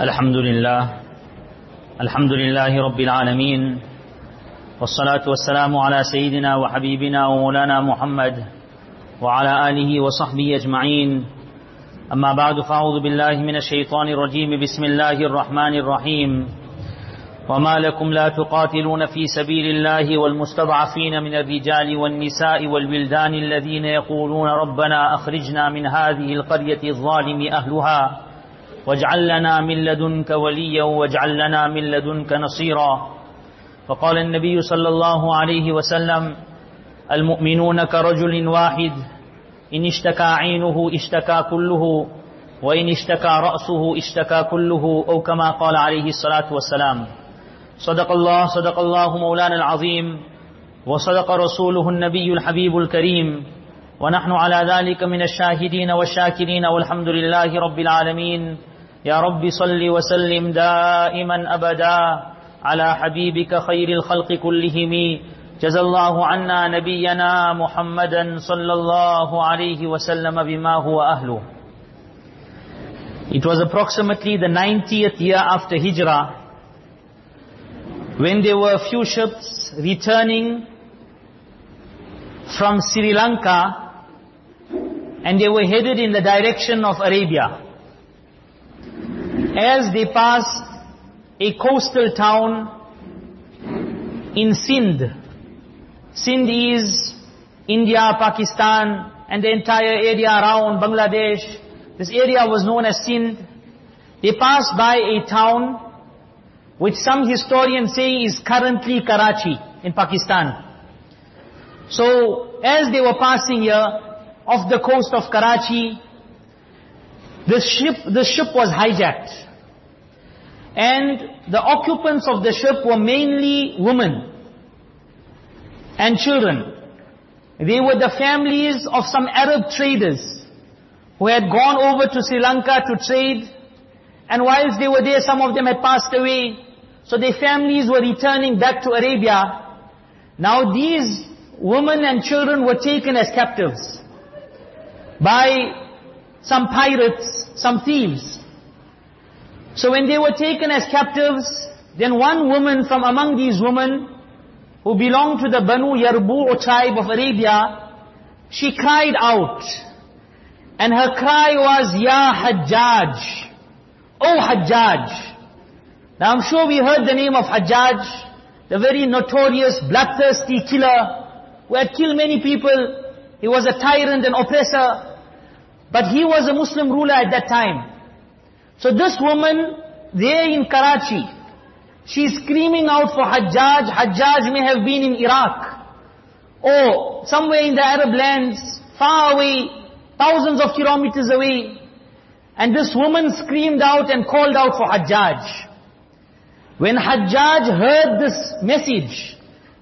الحمد لله. الحمد لله رب العالمين. والصلاة والسلام على سيدنا وحبيبنا ومولانا محمد وعلى آله وصحبه أجمعين. أما بعد فأعوذ بالله من الشيطان الرجيم. بسم الله الرحمن الرحيم. وما لكم لا تقاتلون في سبيل الله والمستضعفين من الرجال والنساء والولدان الذين يقولون ربنا أخرجنا من هذه القرية الظالم أهلها. واجعل لنا من لدنك وليا واجعل لنا من لدنك نصيرا. فقال النبي صلى الله عليه وسلم المؤمنون كرجل واحد إن اشتكى عينه اشتكى كله وإن اشتكى رأسه اشتكى كله أو كما قال عليه الصلاة والسلام. صدق الله صدق الله مولانا العظيم وصدق رسوله النبي الحبيب الكريم. ونحن على ذلك من الشاهدين والشاكرين والحمد لله رب العالمين. يا رب صل وسلم دائما أبدا على حبيبك خير الخلق كلهم جزى الله عنا نبينا محمدا صلى الله عليه وسلم بما هو أهله It was approximately the 90th year after Hijrah when there were a few ships returning from Sri Lanka and they were headed in the direction of Arabia. As they passed a coastal town in Sindh, Sindh is India, Pakistan and the entire area around Bangladesh. This area was known as Sindh. They passed by a town which some historians say is currently Karachi in Pakistan. So, as they were passing here, off the coast of Karachi, the ship, the ship was hijacked. And the occupants of the ship were mainly women and children. They were the families of some Arab traders who had gone over to Sri Lanka to trade. And whilst they were there, some of them had passed away. So their families were returning back to Arabia. Now these women and children were taken as captives by some pirates, some thieves. So when they were taken as captives, then one woman from among these women, who belonged to the Banu Yarbu tribe of Arabia, she cried out. And her cry was, Ya Hajjaj, O Hajjaj. Now I'm sure we heard the name of Hajjaj, the very notorious bloodthirsty killer who had killed many people. He was a tyrant and oppressor. But he was a Muslim ruler at that time. So this woman, there in Karachi, she's screaming out for Hajjaj. Hajjaj may have been in Iraq. Or somewhere in the Arab lands, far away, thousands of kilometers away. And this woman screamed out and called out for Hajjaj. When Hajjaj heard this message,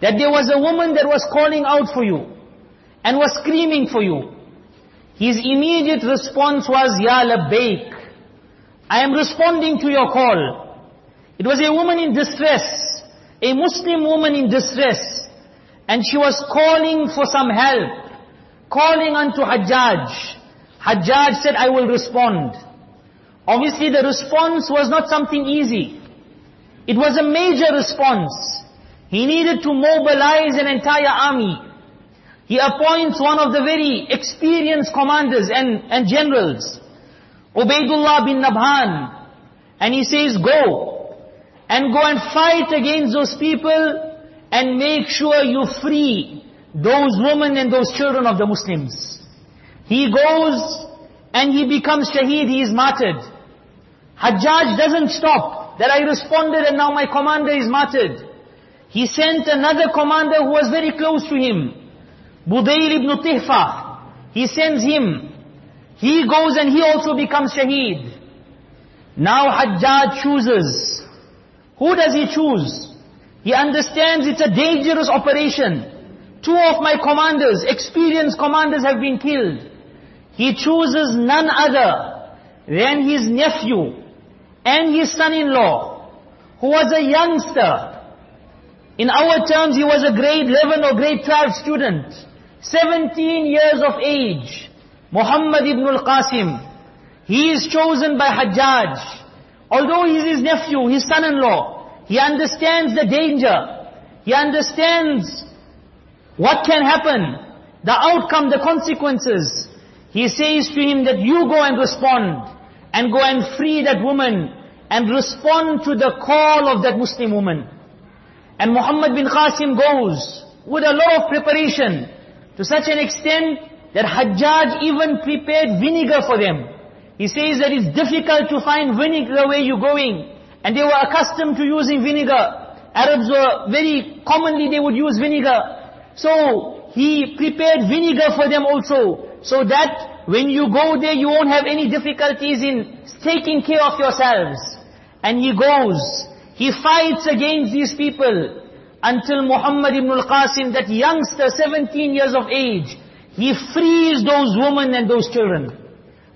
that there was a woman that was calling out for you, and was screaming for you, his immediate response was, Ya labbaik. I am responding to your call. It was a woman in distress, a Muslim woman in distress, and she was calling for some help, calling unto Hajjaj. Hajjaj said, I will respond. Obviously the response was not something easy. It was a major response. He needed to mobilize an entire army. He appoints one of the very experienced commanders and, and generals, Ubaidullah bin Nabhan, and he says, go, and go and fight against those people, and make sure you free those women and those children of the Muslims. He goes, and he becomes shaheed, he is martyred. Hajjaj doesn't stop, that I responded and now my commander is martyred. He sent another commander who was very close to him, Budayl ibn Tihfa. He sends him. He goes and he also becomes shaheed. Now Hajjaj chooses. Who does he choose? He understands it's a dangerous operation. Two of my commanders, experienced commanders have been killed. He chooses none other than his nephew and his son-in-law, who was a youngster. In our terms, he was a grade 11 or grade 12 student. 17 years of age. Muhammad ibn al-Qasim. He is chosen by Hajjaj. Although he's his nephew, his son-in-law, he understands the danger. He understands what can happen, the outcome, the consequences. He says to him that you go and respond, and go and free that woman, and respond to the call of that Muslim woman. And Muhammad bin Qasim goes with a lot of preparation, to such an extent that Hajjaj even prepared vinegar for them. He says that it's difficult to find vinegar where you're going. And they were accustomed to using vinegar. Arabs were very commonly they would use vinegar. So he prepared vinegar for them also. So that when you go there you won't have any difficulties in taking care of yourselves. And he goes. He fights against these people. Until Muhammad ibn al-Qasim, that youngster, 17 years of age, he frees those women and those children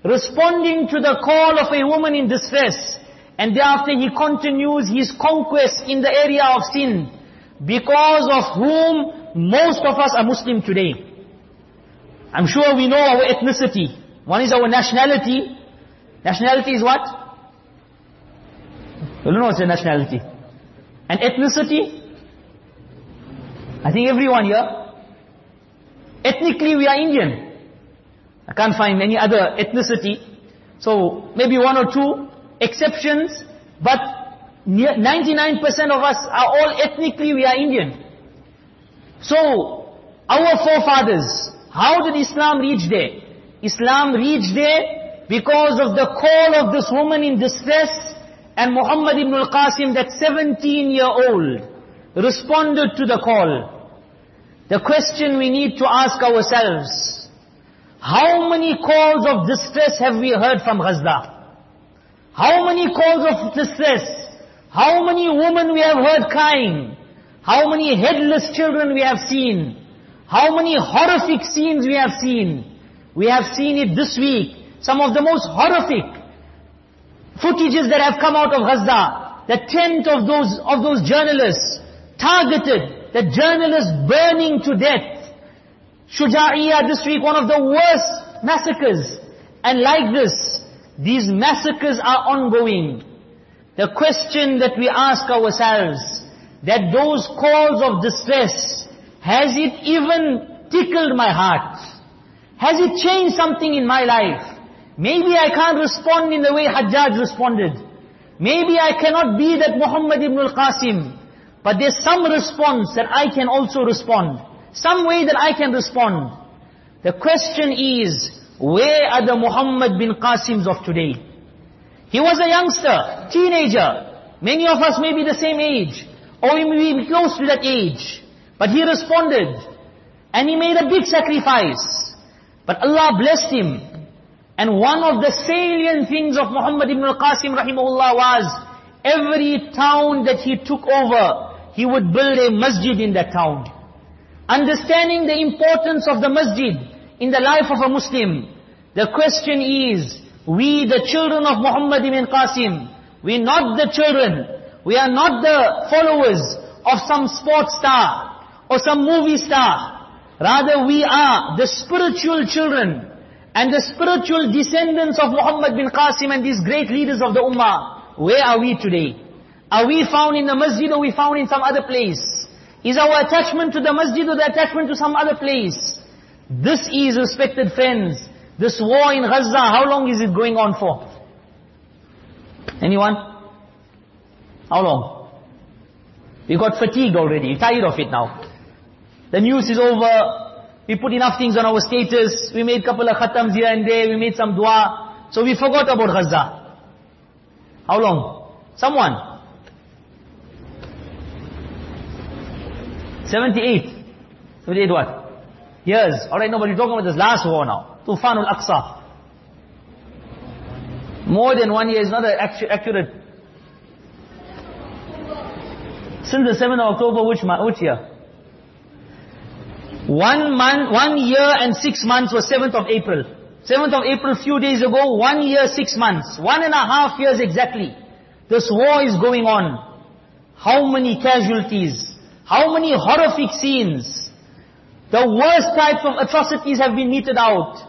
responding to the call of a woman in distress. And thereafter he continues his conquest in the area of Sindh, because of whom most of us are Muslim today. I'm sure we know our ethnicity. One is our nationality. Nationality is what? You don't know what's a nationality. And ethnicity? I think everyone here. Ethnically we are Indian. I can't find any other ethnicity. So maybe one or two exceptions, but 99% of us are all ethnically we are Indian. So our forefathers, how did Islam reach there? Islam reached there because of the call of this woman in distress and Muhammad ibn al-Qasim, that 17 year old, responded to the call. The question we need to ask ourselves, how many calls of distress have we heard from Gaza? How many calls of distress? How many women we have heard crying? How many headless children we have seen? How many horrific scenes we have seen? We have seen it this week. Some of the most horrific footages that have come out of Gaza. The tent of those, of those journalists targeted. The journalists burning to death. Shuja'iyah this week, one of the worst massacres. And like this, these massacres are ongoing. The question that we ask ourselves, that those calls of distress, has it even tickled my heart? Has it changed something in my life? Maybe I can't respond in the way Hajjaj responded. Maybe I cannot be that Muhammad ibn al-Qasim. But there's some response that I can also respond. Some way that I can respond. The question is, where are the Muhammad bin Qasims of today? He was a youngster, teenager. Many of us may be the same age, or we may be close to that age. But he responded, and he made a big sacrifice. But Allah blessed him. And one of the salient things of Muhammad ibn al-Qasim rahimahullah was, every town that he took over, he would build a masjid in that town. Understanding the importance of the masjid in the life of a Muslim. The question is, we the children of Muhammad ibn Qasim, we're not the children, we are not the followers of some sports star or some movie star. Rather we are the spiritual children and the spiritual descendants of Muhammad bin Qasim and these great leaders of the Ummah. Where are we today? Are we found in the masjid or we found in some other place? Is our attachment to the masjid or the attachment to some other place? This is, respected friends, this war in Gaza, how long is it going on for? Anyone? How long? We got fatigued already, We're tired of it now. The news is over, we put enough things on our status, we made a couple of khatams here and there, we made some dua, so we forgot about Gaza. How long? Someone? 78. 78 what? Years. Alright, nobody talking about this last war now. Tufan al-Aqsa. More than one year is not accurate. Since the 7th of October, which, which year? One month, one year and six months was 7th of April. 7th of April, few days ago, one year, six months. One and a half years exactly. This war is going on. How many casualties? How many horrific scenes, the worst type of atrocities have been meted out.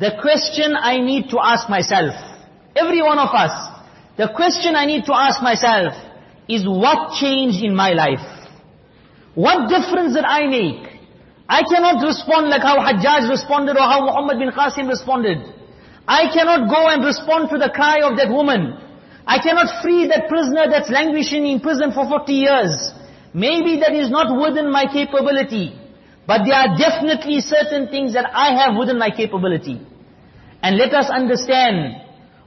The question I need to ask myself, every one of us, The question I need to ask myself is what changed in my life? What difference did I make? I cannot respond like how Hajjaj responded or how Muhammad bin Qasim responded. I cannot go and respond to the cry of that woman. I cannot free that prisoner that's languishing in prison for 40 years. Maybe that is not within my capability. But there are definitely certain things that I have within my capability. And let us understand,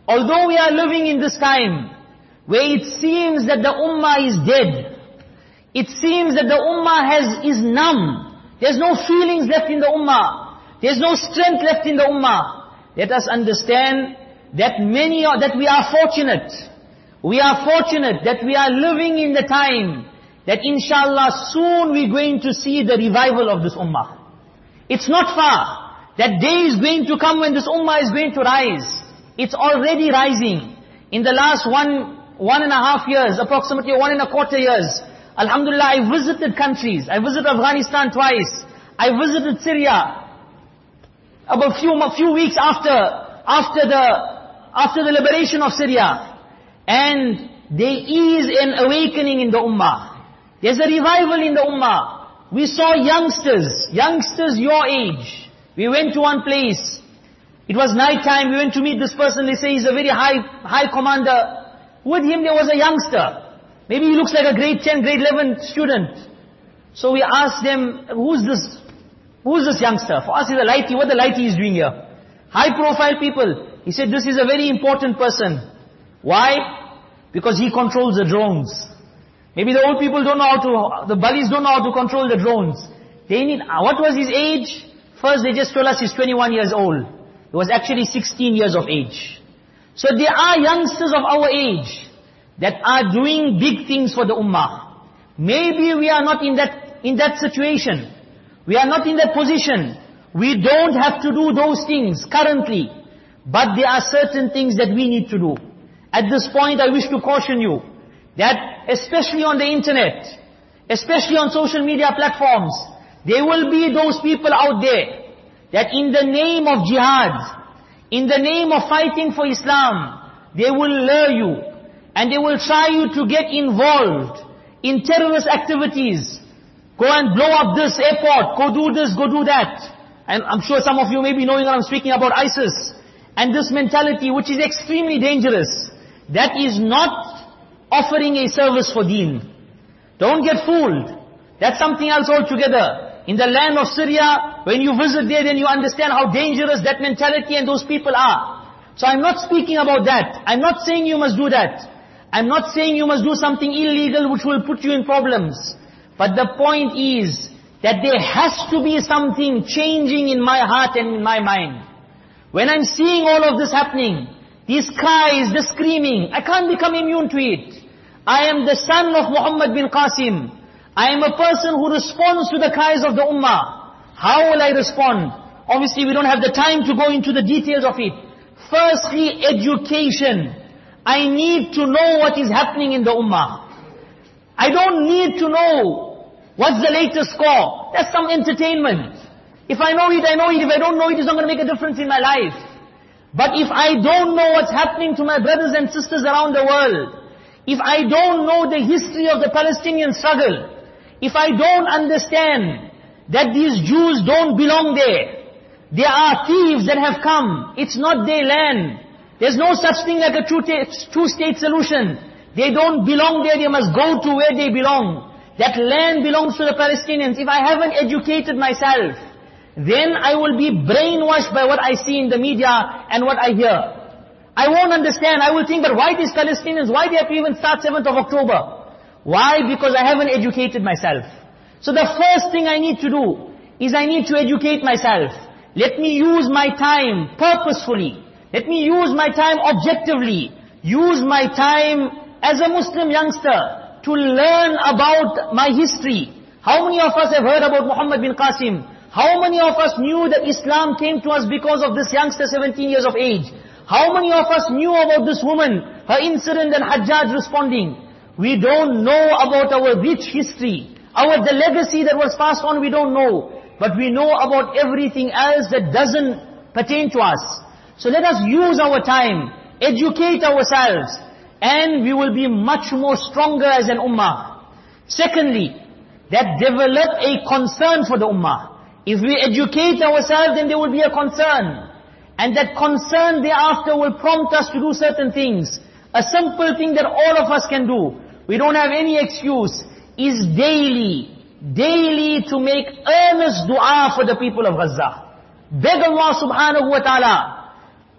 although we are living in this time, where it seems that the ummah is dead, it seems that the ummah has, is numb, there's no feelings left in the ummah, there's no strength left in the ummah. Let us understand that many are, that we are fortunate, we are fortunate that we are living in the time that inshallah soon we're going to see the revival of this ummah. It's not far. That day is going to come when this ummah is going to rise. It's already rising. In the last one, one and a half years, approximately one and a quarter years, Alhamdulillah, I visited countries. I visited Afghanistan twice. I visited Syria. About few, a few weeks after, after the, after the liberation of Syria. And there is an awakening in the ummah. There's a revival in the ummah. We saw youngsters, youngsters your age. We went to one place. It was night time. We went to meet this person. They say he's a very high, high commander. With him there was a youngster. Maybe he looks like a grade 10, grade 11 student. So we asked them, who's this, who's this youngster? For us he's a lighty, what the lighty is doing here? High profile people. He said, this is a very important person. Why? Because he controls the drones. Maybe the old people don't know how to, the buddies don't know how to control the drones. They need, uh, what was his age? First they just told us he's 21 years old. He was actually 16 years of age. So there are youngsters of our age that are doing big things for the ummah. Maybe we are not in that, in that situation. We are not in that position. We don't have to do those things currently. But there are certain things that we need to do. At this point I wish to caution you that especially on the internet, especially on social media platforms, there will be those people out there that in the name of jihad, in the name of fighting for Islam, they will lure you and they will try you to get involved in terrorist activities. Go and blow up this airport, go do this, go do that. And I'm sure some of you may be knowing that I'm speaking about ISIS. And this mentality which is extremely dangerous. That is not offering a service for deen. Don't get fooled. That's something else altogether. In the land of Syria, when you visit there, then you understand how dangerous that mentality and those people are. So I'm not speaking about that. I'm not saying you must do that. I'm not saying you must do something illegal which will put you in problems. But the point is that there has to be something changing in my heart and in my mind. When I'm seeing all of this happening, these cries, the screaming, I can't become immune to it. I am the son of Muhammad bin Qasim. I am a person who responds to the cries of the ummah. How will I respond? Obviously we don't have the time to go into the details of it. Firstly, education. I need to know what is happening in the ummah. I don't need to know what's the latest score. That's some entertainment. If I know it, I know it. If I don't know it, it's not going to make a difference in my life. But if I don't know what's happening to my brothers and sisters around the world, if I don't know the history of the Palestinian struggle, if I don't understand that these Jews don't belong there, there are thieves that have come, it's not their land. There's no such thing like a two-state solution. They don't belong there, they must go to where they belong. That land belongs to the Palestinians. If I haven't educated myself, then I will be brainwashed by what I see in the media and what I hear. I won't understand. I will think, but why these Palestinians? Why they have to even start 7th of October? Why? Because I haven't educated myself. So the first thing I need to do is I need to educate myself. Let me use my time purposefully. Let me use my time objectively. Use my time as a Muslim youngster to learn about my history. How many of us have heard about Muhammad bin Qasim? How many of us knew that Islam came to us because of this youngster 17 years of age? How many of us knew about this woman, her incident and Hajjaj responding? We don't know about our rich history. Our, the legacy that was passed on, we don't know. But we know about everything else that doesn't pertain to us. So let us use our time, educate ourselves. and we will be much more stronger as an ummah. Secondly, that develop a concern for the ummah. If we educate ourselves, then there will be a concern. And that concern thereafter will prompt us to do certain things. A simple thing that all of us can do, we don't have any excuse, is daily, daily to make earnest dua for the people of Gaza. Beg Allah subhanahu wa ta'ala.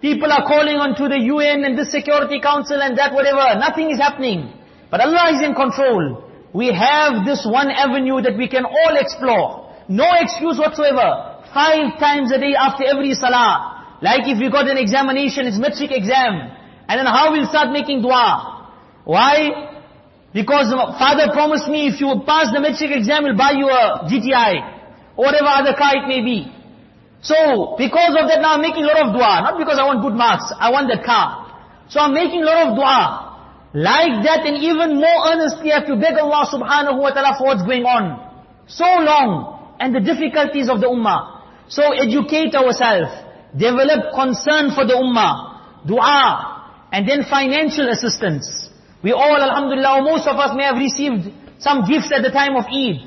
People are calling on to the UN and the Security Council and that whatever. Nothing is happening. But Allah is in control. We have this one avenue that we can all explore. No excuse whatsoever. Five times a day after every salah. Like if you got an examination, it's matric exam. And then how we'll start making dua. Why? Because father promised me if you pass the matric exam, he'll buy you a GTI. Or whatever other car it may be. So, because of that now I'm making a lot of dua. Not because I want good marks. I want that car. So I'm making a lot of dua. Like that and even more earnestly have to beg Allah subhanahu wa ta'ala for what's going on. So long. And the difficulties of the ummah. So educate ourselves. Develop concern for the ummah. Dua. And then financial assistance. We all, alhamdulillah, most of us may have received some gifts at the time of Eid.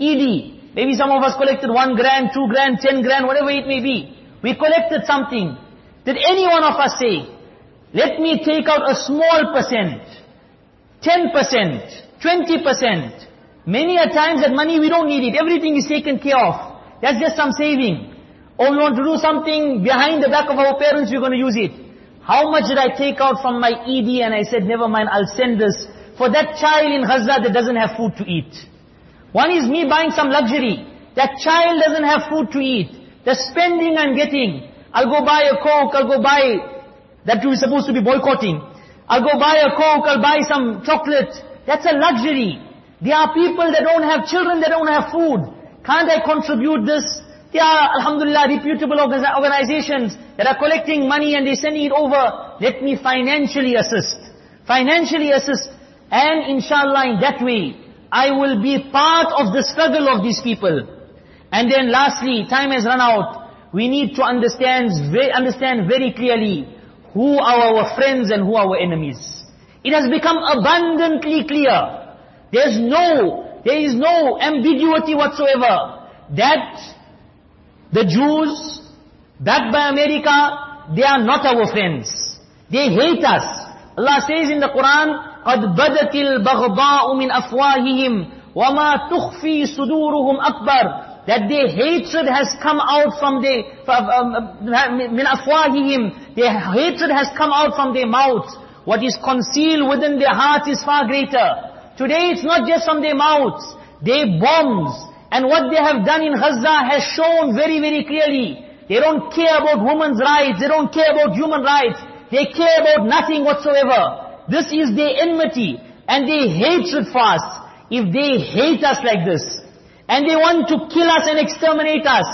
Eid. Maybe some of us collected one grand, two grand, ten grand, whatever it may be. We collected something. Did any one of us say, let me take out a small percent, 10%, 20%. Many a times that money we don't need it. Everything is taken care of. That's just some saving. Oh, or we want to do something behind the back of our parents, we're going to use it. How much did I take out from my Eidi and I said, never mind, I'll send this for that child in Gaza that doesn't have food to eat. One is me buying some luxury. That child doesn't have food to eat. The spending I'm getting. I'll go buy a coke, I'll go buy, that we're supposed to be boycotting. I'll go buy a coke, I'll buy some chocolate. That's a luxury. There are people that don't have children, that don't have food. Can't I contribute this? There are, alhamdulillah, reputable organizations that are collecting money and they're sending it over. Let me financially assist. Financially assist. And inshallah in that way, I will be part of the struggle of these people. And then lastly, time has run out. We need to understand, understand very clearly who are our friends and who are our enemies. It has become abundantly clear. There's no, there is no ambiguity whatsoever that the Jews, backed by America, they are not our friends. They hate us. Allah says in the Quran, قد بدت البغضاء من أفواههم وما تخفي صدورهم أكبر that their hatred has come out from their من أفواههم their hatred has come out from their mouths what is concealed within their hearts is far greater today it's not just from their mouths their bombs and what they have done in Gaza has shown very very clearly they don't care about women's rights they don't care about human rights they care about nothing whatsoever this is their enmity and their hatred for us. If they hate us like this, and they want to kill us and exterminate us,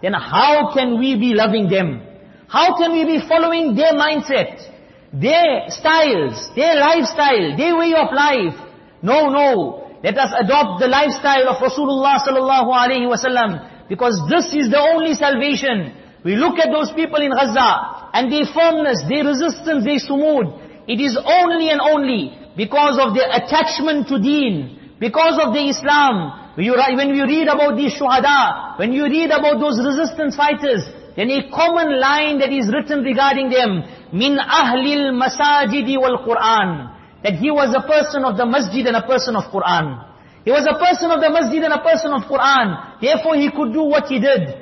then how can we be loving them? How can we be following their mindset, their styles, their lifestyle, their way of life? No, no. Let us adopt the lifestyle of Rasulullah sallallahu alaihi wasallam, because this is the only salvation. We look at those people in Gaza, and their firmness, their resistance, their sumud, it is only and only because of their attachment to deen, because of the Islam. When you read about these shuhada, when you read about those resistance fighters, then a common line that is written regarding them, min ahlil masajidi wal Quran, that he was a person of the masjid and a person of Quran. He was a person of the masjid and a person of Quran. Therefore he could do what he did.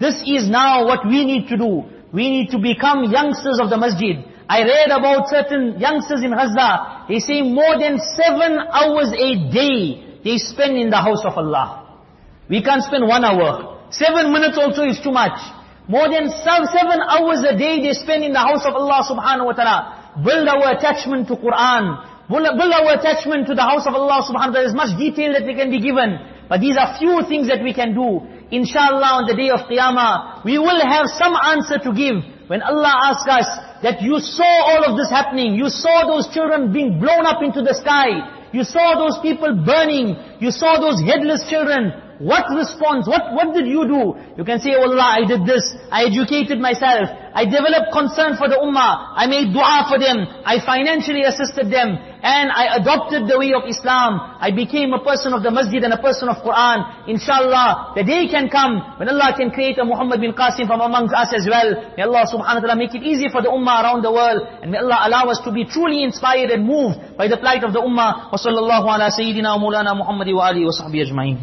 This is now what we need to do. We need to become youngsters of the masjid. I read about certain youngsters in Gaza. They say more than seven hours a day they spend in the house of Allah. We can't spend one hour. Seven minutes also is too much. More than seven hours a day they spend in the house of Allah subhanahu wa ta'ala. Build our attachment to Quran. Build our attachment to the house of Allah subhanahu wa ta'ala. There's much detail that we can be given. But these are few things that we can do. Inshallah on the day of Qiyamah, we will have some answer to give. When Allah asks us, that you saw all of this happening. You saw those children being blown up into the sky. You saw those people burning. You saw those headless children. What response, what, what did you do? You can say, oh Allah, I did this, I educated myself, I developed concern for the ummah, I made dua for them, I financially assisted them, and I adopted the way of Islam. I became a person of the masjid and a person of Quran. Inshallah, the day can come when Allah can create a Muhammad bin Qasim from amongst us as well. May Allah subhanahu wa ta'ala make it easy for the ummah around the world. And may Allah allow us to be truly inspired and moved by the plight of the ummah. Wa sallallahu ala sayyidina wa mulana wa alihi wa sahbihi ajma'in.